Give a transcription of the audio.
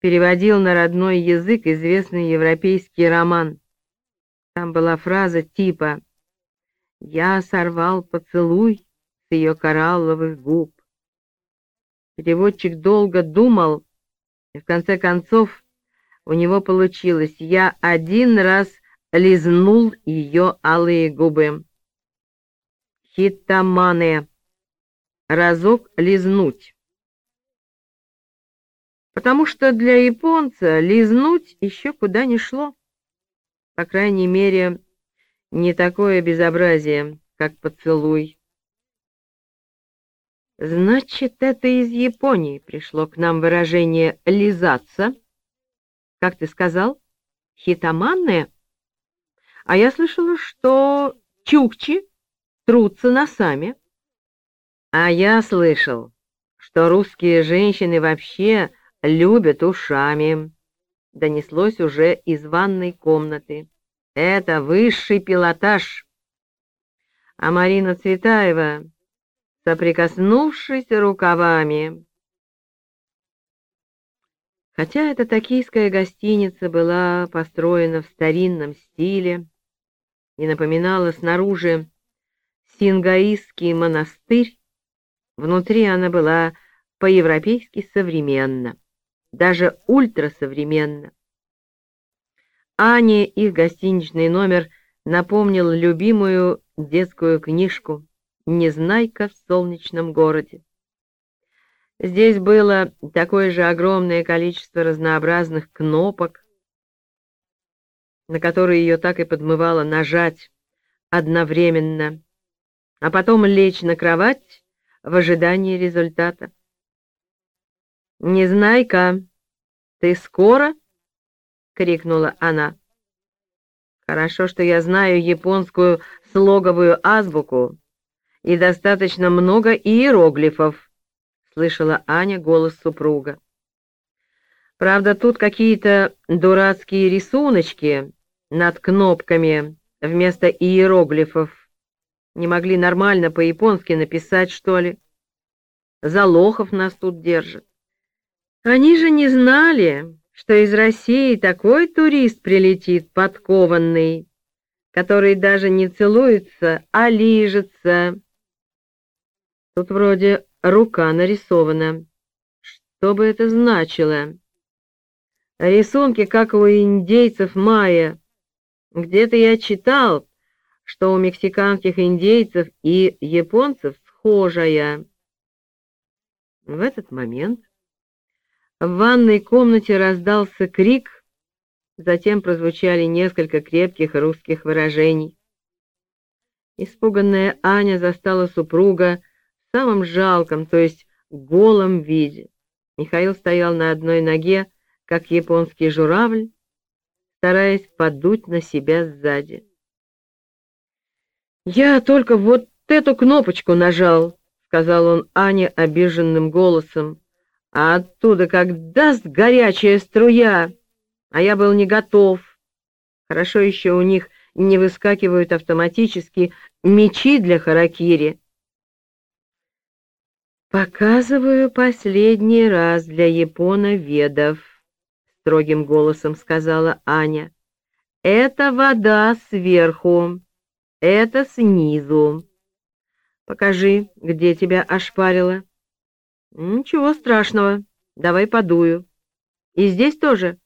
переводил на родной язык известный европейский роман. Там была фраза типа «Я сорвал поцелуй с ее коралловых губ». Переводчик долго думал, и в конце концов у него получилось «Я один раз лизнул ее алые губы». Хитамане. Разок лизнуть. Потому что для японца лизнуть еще куда не шло. По крайней мере, не такое безобразие, как поцелуй. Значит, это из Японии пришло к нам выражение «лизаться». Как ты сказал? Хитаманное? А я слышала, что чукчи трутся носами. А я слышал, что русские женщины вообще любят ушами. Донеслось уже из ванной комнаты. Это высший пилотаж. А Марина Цветаева, соприкоснувшись рукавами, Хотя эта токийская гостиница была построена в старинном стиле и напоминала снаружи сингаистский монастырь, внутри она была по-европейски современна, даже ультрасовременна. Ане их гостиничный номер напомнил любимую детскую книжку «Незнайка в солнечном городе». Здесь было такое же огромное количество разнообразных кнопок, на которые ее так и подмывало нажать одновременно, а потом лечь на кровать в ожидании результата. «Незнайка, ты скоро?» — крикнула она. «Хорошо, что я знаю японскую слоговую азбуку и достаточно много иероглифов» слышала Аня голос супруга. Правда, тут какие-то дурацкие рисуночки над кнопками вместо иероглифов. Не могли нормально по-японски написать, что ли? Залохов нас тут держат. Они же не знали, что из России такой турист прилетит подкованный, который даже не целуется, а лижется. Тут вроде рука нарисована. Что бы это значило? Рисунки, как у индейцев майя. Где-то я читал, что у мексиканских индейцев и японцев схожая. В этот момент в ванной комнате раздался крик, затем прозвучали несколько крепких русских выражений. Испуганная Аня застала супруга в самом жалком, то есть голом виде. Михаил стоял на одной ноге, как японский журавль, стараясь подуть на себя сзади. «Я только вот эту кнопочку нажал», — сказал он Ане обиженным голосом, «а оттуда как даст горячая струя, а я был не готов. Хорошо еще у них не выскакивают автоматически мечи для харакири, «Показываю последний раз для японоведов», — строгим голосом сказала Аня. «Это вода сверху, это снизу. Покажи, где тебя ошпарило». «Ничего страшного, давай подую. И здесь тоже?»